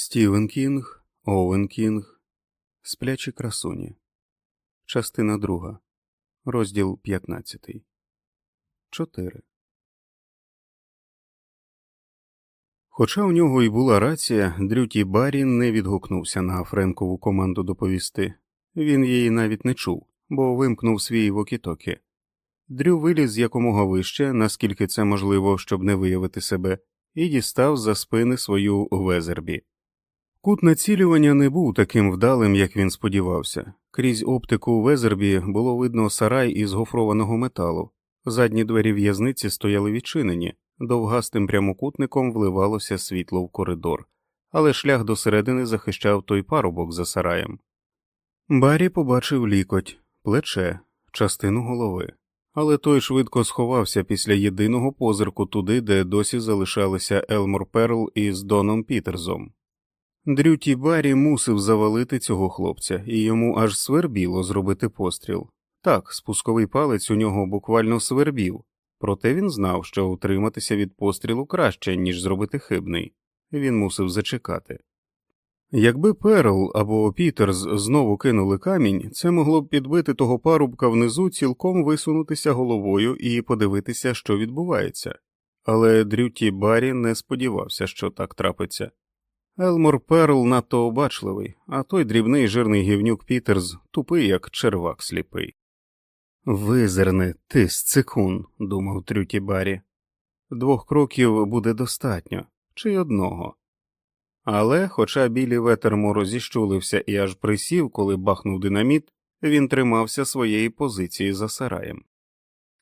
Стівен Кінг, Оуен Кінг, Сплячі красуні. Частина друга. Розділ 15. 4. Хоча у нього й була рація, Дрю Ті Баррі не відгукнувся на Френкову команду доповісти. Він її навіть не чув, бо вимкнув свій вокі-токі. Дрю виліз якомога вище, наскільки це можливо, щоб не виявити себе, і дістав за спини свою везербі. Кут націлювання не був таким вдалим, як він сподівався. Крізь оптику Везербі було видно сарай із гофрованого металу. Задні двері в'язниці стояли відчинені, довгастим прямокутником вливалося світло в коридор, але шлях до середини захищав той парубок за сараєм. Баррі побачив лікоть, плече, частину голови, але той швидко сховався після єдиного позирку туди, де досі залишалися Елмор Перл із Доном Пітерзом. Дрю Ті Баррі мусив завалити цього хлопця, і йому аж свербіло зробити постріл. Так, спусковий палець у нього буквально свербів, проте він знав, що утриматися від пострілу краще, ніж зробити хибний. Він мусив зачекати. Якби Перл або Пітерс знову кинули камінь, це могло б підбити того парубка внизу цілком висунутися головою і подивитися, що відбувається, але Дрю Ті Баррі не сподівався, що так трапиться. Елмор Перл надто обачливий, а той дрібний жирний гівнюк Пітерс тупий, як червак сліпий. Визирни, ти сцикун, думав Дрю Ті Баррі. Двох кроків буде достатньо, чи одного. Але, хоча Біллі Веттермор зіщулився і аж присів, коли бахнув динаміт, він тримався своєї позиції за сараєм.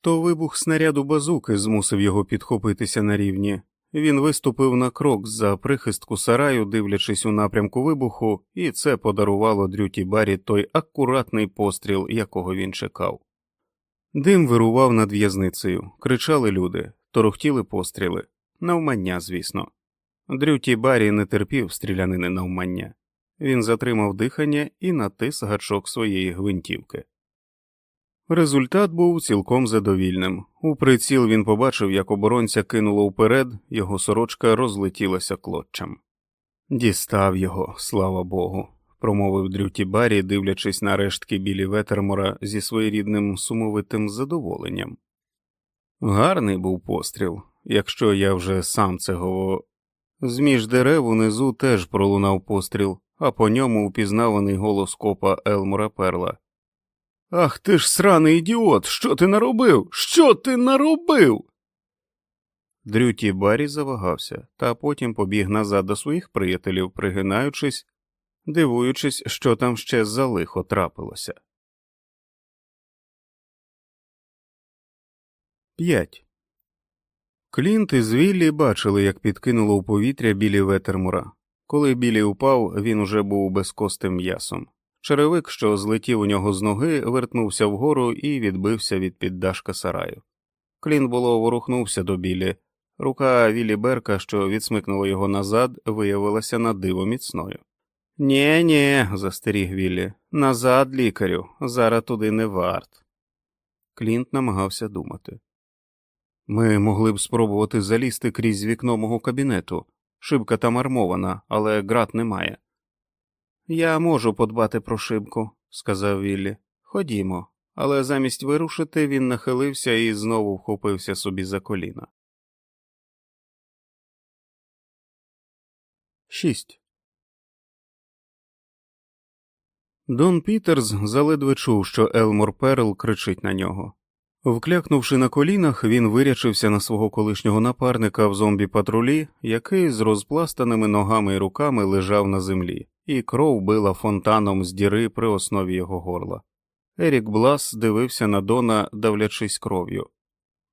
То вибух снаряду базуки змусив його підхопитися на рівні, він виступив на крок за прихистку сараю, дивлячись у напрямку вибуху, і це подарувало Дрюті Барі той акуратний постріл, якого він чекав. Дим вирував над в'язницею, кричали люди, торохтіли постріли, навмання, звісно. Дрюті Барі не терпів стрілянини навмання. Він затримав дихання і натис гачок своєї гвинтівки. Результат був цілком задовільним. У приціл він побачив, як оборонця кинуло вперед, його сорочка розлетілася клоччям. Дістав його, слава Богу, промовив Дрюті Баррі, дивлячись на рештки білі ветермора зі своєрідним сумовитим задоволенням. Гарний був постріл, якщо я вже сам це говорю. Зміж дерев унизу теж пролунав постріл, а по ньому упізнаваний голос копа Елмора Перла. Ах ти ж сраний ідіот! Що ти наробив? Що ти наробив? Дрюті Баррі завагався, та потім побіг назад до своїх приятелів, пригинаючись, дивуючись, що там ще за лихо трапилося. 5. Клінт і Звіллі бачили, як підкинуло у повітря білі ветермура. Коли білі упав, він уже був безкостим м'ясом. Черевик, що злетів у нього з ноги, вертнувся вгору і відбився від піддашка сараю. Клін було ворухнувся до білі. Рука Вілі Берка, що відсмикнула його назад, виявилася на диво міцною. Нє, нє, застеріг Віллі, назад, лікарю, зараз туди не варт. Клінт намагався думати. Ми могли б спробувати залізти крізь вікно мого кабінету. Шибка там армована, але ґрат немає. Я можу подбати про шибку, сказав Віллі. Ходімо, але замість вирушити він нахилився і знову вхопився собі за коліна. 6. Дон Пітерс заледве чув, що Елмор Перл кричить на нього. Вклякнувши на колінах, він вирячився на свого колишнього напарника в зомбі-патрулі, який з розпластаними ногами і руками лежав на землі і кров била фонтаном з діри при основі його горла. Ерік Блас дивився на Дона, давлячись кров'ю.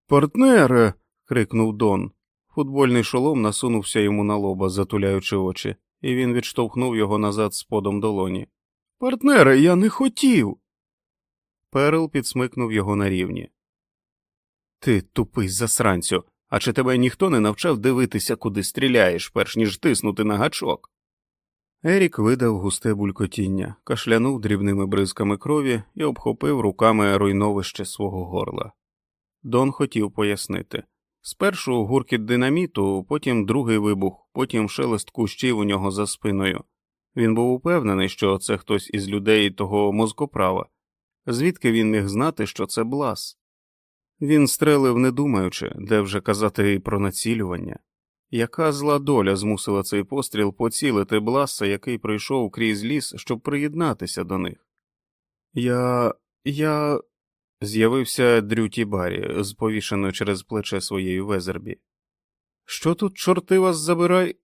Партнере. крикнув Дон. Футбольний шолом насунувся йому на лоба, затуляючи очі, і він відштовхнув його назад з подом долоні. Партнере, я не хотів. Перл підсмикнув його на рівні. Ти тупий засранцю, а чи тебе ніхто не навчав дивитися, куди стріляєш, перш ніж тиснути на гачок? Ерік видав густе булькотіння, кашлянув дрібними бризками крові і обхопив руками руйновище свого горла. Дон хотів пояснити Спершу гуркіт динаміту, потім другий вибух, потім шелест кущів у нього за спиною. Він був упевнений, що це хтось із людей того мозкоправа, звідки він міг знати, що це блас. Він стрелив, не думаючи, де вже казати про націлювання. Яка зла доля змусила цей постріл поцілити Бласа, який пройшов крізь ліс, щоб приєднатися до них? Я. я. з'явився Дрю Ті Баррі з повішеною через плече своєю Везербі. Що тут, чорти вас забирай?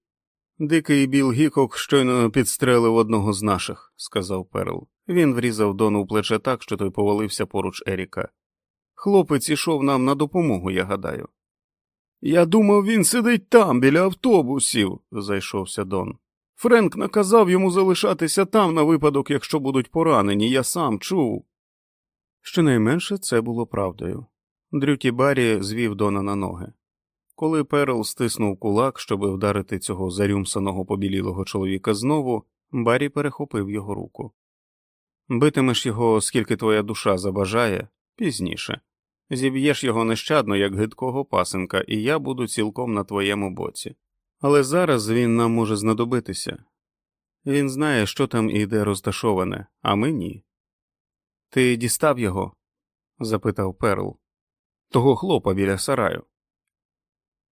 Дикий Біл Гікок щойно підстрелив одного з наших, сказав Перл. Він врізав Дону в плече так, що той повалився поруч Еріка. Хлопець ішов нам на допомогу, я гадаю. Я думав, він сидить там, біля автобусів, зайшовся Дон. Френк наказав йому залишатися там на випадок, якщо будуть поранені, я сам чув. Щонайменше це було правдою. Дрю Ті Баррі звів Дона на ноги. Коли Перл стиснув кулак, щоб вдарити цього зарюмсаного побілілого чоловіка знову, Баррі перехопив його руку. Битимеш його, скільки твоя душа забажає, пізніше. Зіб'єш його нещадно, як гидкого пасинка, і я буду цілком на твоєму боці. Але зараз він нам може знадобитися. Він знає, що там і де розташоване, а ми ні. Ти дістав його? запитав Перл. Того хлопа біля сараю.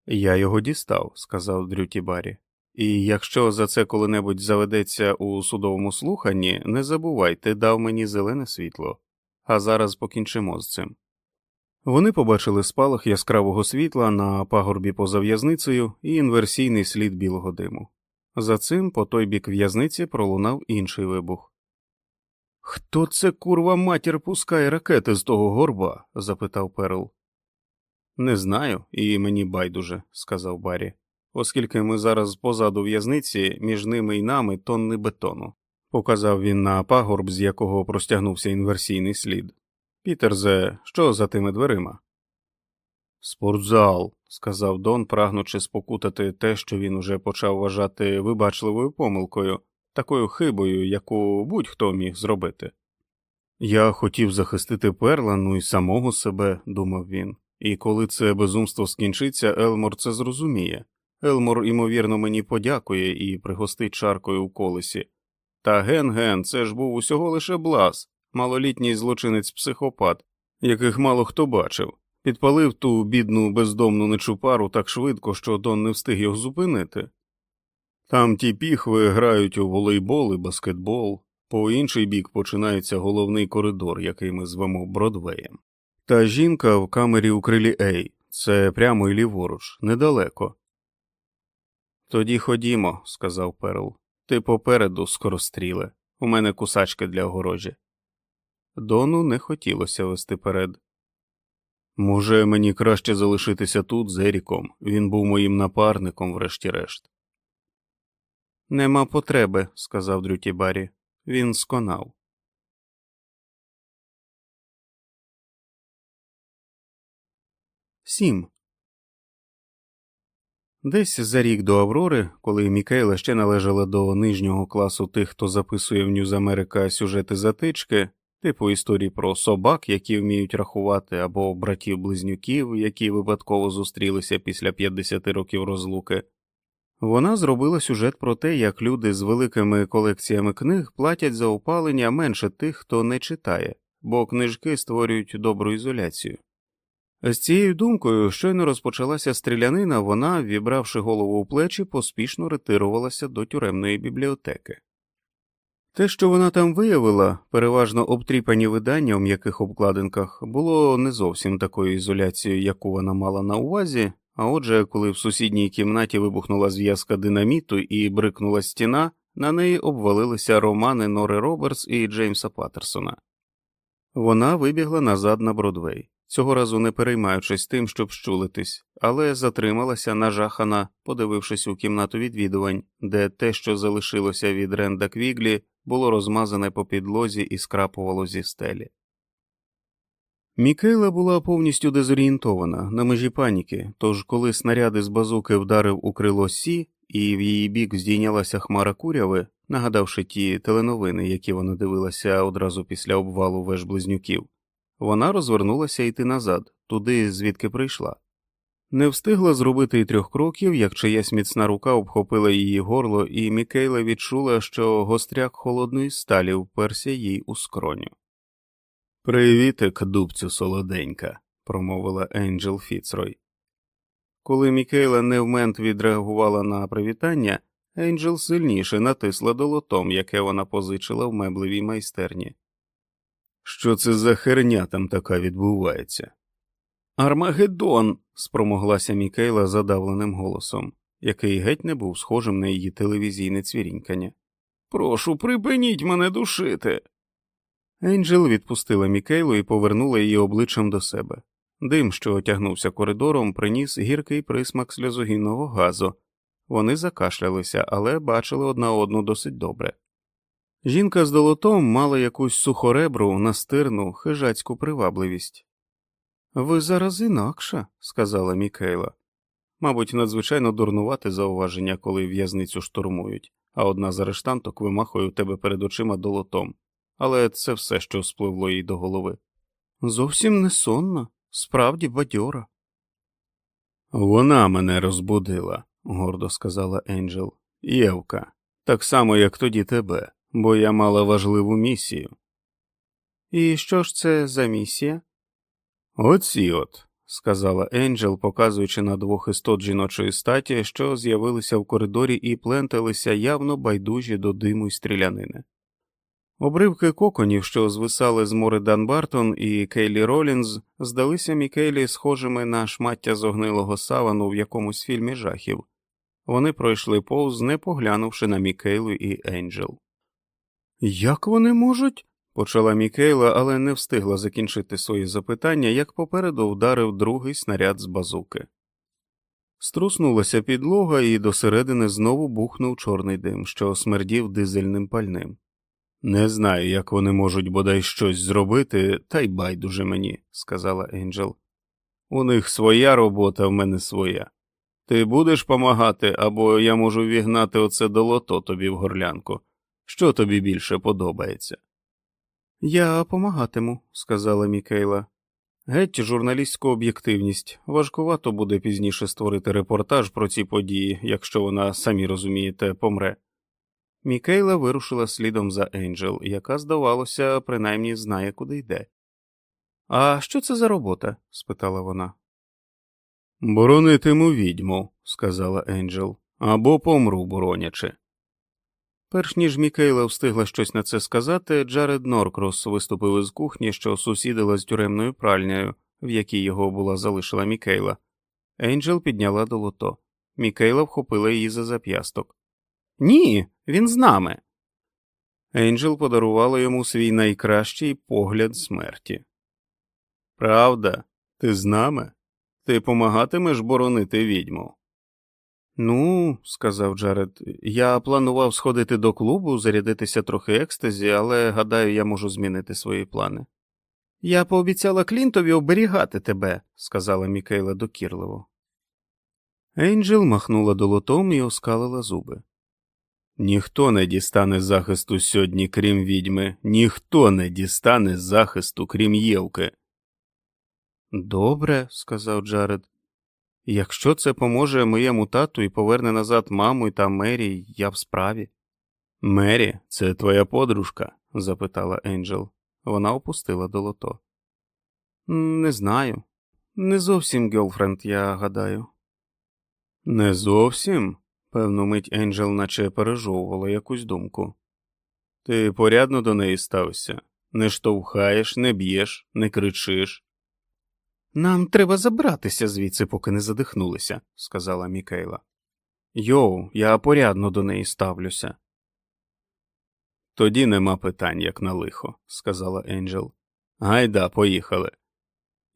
Я його дістав, сказав Дрю Ті Баррі. І якщо за це коли-небудь заведеться у судовому слуханні, не забувай, ти дав мені зелене світло, а зараз покінчимо з цим. Вони побачили спалах яскравого світла на пагорбі поза в'язницею і інверсійний слід білого диму. За цим по той бік в'язниці пролунав інший вибух. Хто це курва матір пускає ракети з того горба? запитав Перл. Не знаю, і мені байдуже, сказав Баррі, оскільки ми зараз позаду в'язниці, між ними і нами тонни бетону, показав він на пагорб, з якого простягнувся інверсійний слід. Пітерзе, що за тими дверима? Спортзал, сказав Дон, прагнучи спокутати те, що він уже почав вважати вибачливою помилкою, такою хибою, яку будь-хто міг зробити. Я хотів захистити Перлану і самого себе, думав він, і коли це безумство скінчиться, Елмор це зрозуміє. Елмор, ймовірно, мені подякує і пригостить чаркою в колесі. Та ген ген, це ж був усього лише блас малолітній злочинець психопат, яких мало хто бачив, підпалив ту бідну бездомну нечупару так швидко, що Дон не встиг його зупинити. Там ті піхви грають у волейбол і баскетбол, по інший бік починається головний коридор, який ми звемо Бродвеєм. Та жінка в камері у крилі Ей, це прямо і ліворуч, недалеко. Тоді ходімо, сказав Перл. Ти попереду, скоростріле, у мене кусачки для огорожі. Дону не хотілося вести перед. Може, мені краще залишитися тут з Еріком, він був моїм напарником, врешті-решт. Нема потреби, сказав Дрю Ті Баррі. Він сконав. Сім. Десь за рік до Аврори, коли Мікейла ще належала до нижнього класу тих, хто записує в Ньюз Америка сюжети затички, типу історій про собак, які вміють рахувати, або братів-близнюків, які випадково зустрілися після 50 років розлуки. Вона зробила сюжет про те, як люди з великими колекціями книг платять за опалення менше тих, хто не читає, бо книжки створюють добру ізоляцію. З цією думкою щойно розпочалася стрілянина, вона, вібравши голову у плечі, поспішно ретирувалася до тюремної бібліотеки. Те, що вона там виявила, переважно обтріпані видання у м'яких обкладинках, було не зовсім такою ізоляцією, яку вона мала на увазі, а отже, коли в сусідній кімнаті вибухнула зв'язка динаміту і брикнула стіна, на неї обвалилися романи Нори Робертс і Джеймса Паттерсона. Вона вибігла назад на Бродвей, цього разу не переймаючись тим, щоб щулитись, але затрималася нажахана, подивившись у кімнату відвідувань, де те, що залишилося від Ренда Квіглі, було розмазане по підлозі і скрапувало зі стелі. Мікейла була повністю дезорієнтована на межі паніки, тож коли снаряди з базуки вдарив у крило Сі, і в її бік здійнялася хмара куряви, нагадавши ті теленовини, які вона дивилася одразу після обвалу веж близнюків, вона розвернулася йти назад, туди, звідки прийшла. Не встигла зробити й трьох кроків, як чиясь міцна рука обхопила її горло, і Мікейла відчула, що гостряк холодної сталі вперся їй у скроню. Привітик, дубцю солоденька, промовила Енджел Фіцрой. Коли Мікейла невмент відреагувала на привітання, Енджел сильніше натисла долотом, яке вона позичила в меблевій майстерні. Що це за херня там така відбувається? Армагеддон. спромоглася Мікейла задавленим голосом, який геть не був схожим на її телевізійне цвірінькання. Прошу, припиніть мене душити. Енджел відпустила Мікейлу і повернула її обличчям до себе. Дим, що отягнувся коридором, приніс гіркий присмак сльозогінного газу. Вони закашлялися, але бачили одна одну досить добре. Жінка з долотом мала якусь сухоребру, настирну, хижацьку привабливість. Ви зараз інакша, сказала Мікейла. Мабуть, надзвичайно дурнувати зауваження, коли в'язницю штурмують, а одна з арештанток вимахує у тебе перед очима долотом, але це все, що спливло їй до голови. Зовсім не сонна, справді бадьора. Вона мене розбудила, гордо сказала Енджел. Євка, так само, як тоді тебе, бо я мала важливу місію. І що ж це за місія? Оці от, сказала Енджел, показуючи на двох істот жіночої статі, що з'явилися в коридорі і пленталися явно байдужі до диму й стрілянини. Обривки коконів, що звисали з мори Данбартон і Кейлі Ролінз, здалися Мікейлі схожими на шмаття зогнилого савану в якомусь фільмі жахів. Вони пройшли повз, не поглянувши на Мікейлу і Енджел. Як вони можуть? Почала Мікейла, але не встигла закінчити свої запитання, як попереду вдарив другий снаряд з базуки. Струснулася підлога, і досередини знову бухнув чорний дим, що смердів дизельним пальним. Не знаю, як вони можуть бодай щось зробити, та й байдуже мені, сказала Енджел. У них своя робота, в мене своя. Ти будеш помагати, або я можу вігнати оце долото тобі в горлянку. Що тобі більше подобається? Я помагатиму, сказала Мікейла. Геть журналістську об'єктивність. Важкувато буде пізніше створити репортаж про ці події, якщо вона, самі розумієте, помре. Мікейла вирушила слідом за Енджел, яка, здавалося, принаймні знає, куди йде. А що це за робота? спитала вона. Боронитиму відьму, сказала Енджел, або помру, боронячи. Перш ніж Мікейла встигла щось на це сказати, Джаред Норкрос виступив із кухні, що сусідила з тюремною пральнею, в якій його була залишила Мікейла. Енджел підняла долото. Мікейла вхопила її за зап'ясток. Ні, він з нами. Енджел подарувала йому свій найкращий погляд смерті. Правда, ти з нами? Ти помагатимеш боронити відьму? Ну, сказав Джаред, я планував сходити до клубу, зарядитися трохи екстазі, але гадаю, я можу змінити свої плани. Я пообіцяла Клінтові оберігати тебе, сказала Мікейла докірливо. Енджел махнула долотом і оскалила зуби. Ніхто не дістане захисту сьогодні, крім відьми, ніхто не дістане захисту, крім Євки. Добре, сказав Джаред. Якщо це поможе моєму тату і поверне назад маму та Мері, я в справі. Мері, це твоя подружка? запитала Енджел. Вона опустила долото. Не знаю. Не зовсім гелфренд, я гадаю. Не зовсім? Певну мить Енджел наче пережовувала якусь думку. Ти порядно до неї стався, не штовхаєш, не б'єш, не кричиш. Нам треба забратися звідси, поки не задихнулися, сказала Мікейла. Йоу, я порядно до неї ставлюся. Тоді нема питань, як на лихо, сказала Енджел. Гайда, поїхали.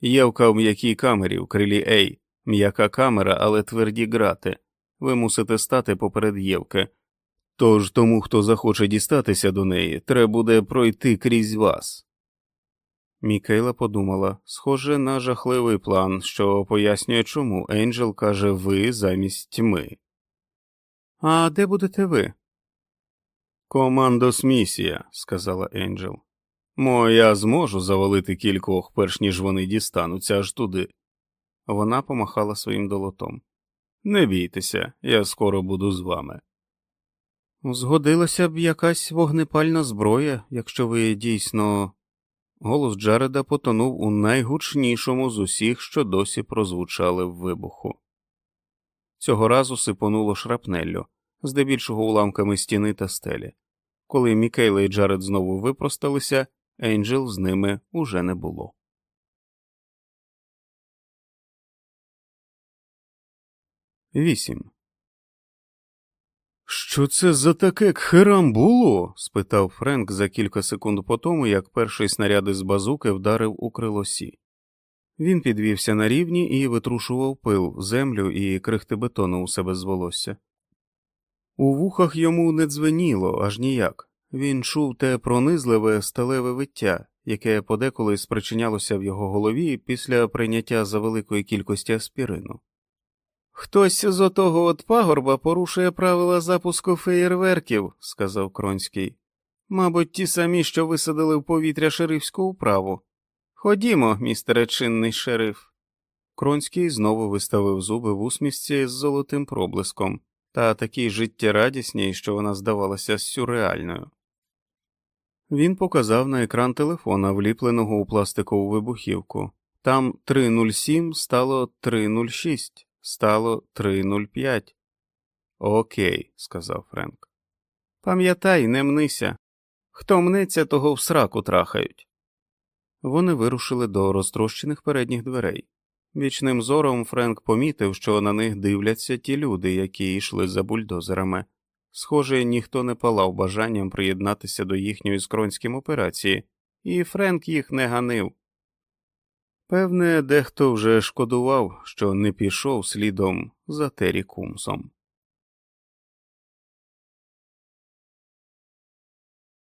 Євка в м'якій камері в крилі Ей, м'яка камера, але тверді грати. Ви мусите стати поперед Євки. Тож тому, хто захоче дістатися до неї, треба буде пройти крізь вас. Мікейла подумала схоже на жахливий план, що пояснює, чому Енджел каже ви замість ми. А де будете ви? Командос місія, сказала Енджел. Мо я зможу завалити кількох, перш ніж вони дістануться аж туди. Вона помахала своїм долотом. Не бійтеся, я скоро буду з вами. Згодилася б якась вогнепальна зброя, якщо ви дійсно. Голос Джареда потонув у найгучнішому з усіх, що досі прозвучали в вибуху. Цього разу сипонуло шрапнеллю, здебільшого уламками стіни та стелі. Коли Мікейла і Джаред знову випросталися, Енджел з ними уже не було. Вісім. Що це за таке кхерам було? спитав Френк за кілька секунд по тому, як перший снаряд із базуки вдарив у крилосі. Він підвівся на рівні і витрушував пил, землю і крихти бетону у себе з волосся. У вухах йому не дзвеніло аж ніяк. Він чув те пронизливе сталеве виття, яке подеколи спричинялося в його голові після прийняття за великої кількості аспірину. Хтось з отого от пагорба порушує правила запуску феєрверків, сказав Кронський. Мабуть, ті самі, що висадили в повітря шерифську управу. Ходімо, містере чинний шериф. Кронський знову виставив зуби в усмішці з золотим проблиском, та такій життєрадісній, що вона здавалася сюрреальною. Він показав на екран телефона, вліпленого у пластикову вибухівку. Там 307 стало 306 стало 3.05. Окей, сказав Френк. Пам'ятай, не мнися. Хто мнеться, того в сраку трахають. Вони вирушили до розтрощених передніх дверей. Вічним зором Френк помітив, що на них дивляться ті люди, які йшли за бульдозерами. Схоже, ніхто не палав бажанням приєднатися до їхньої скронським операції, і Френк їх не ганив. Певне, дехто вже шкодував, що не пішов слідом за Террі Кумсом.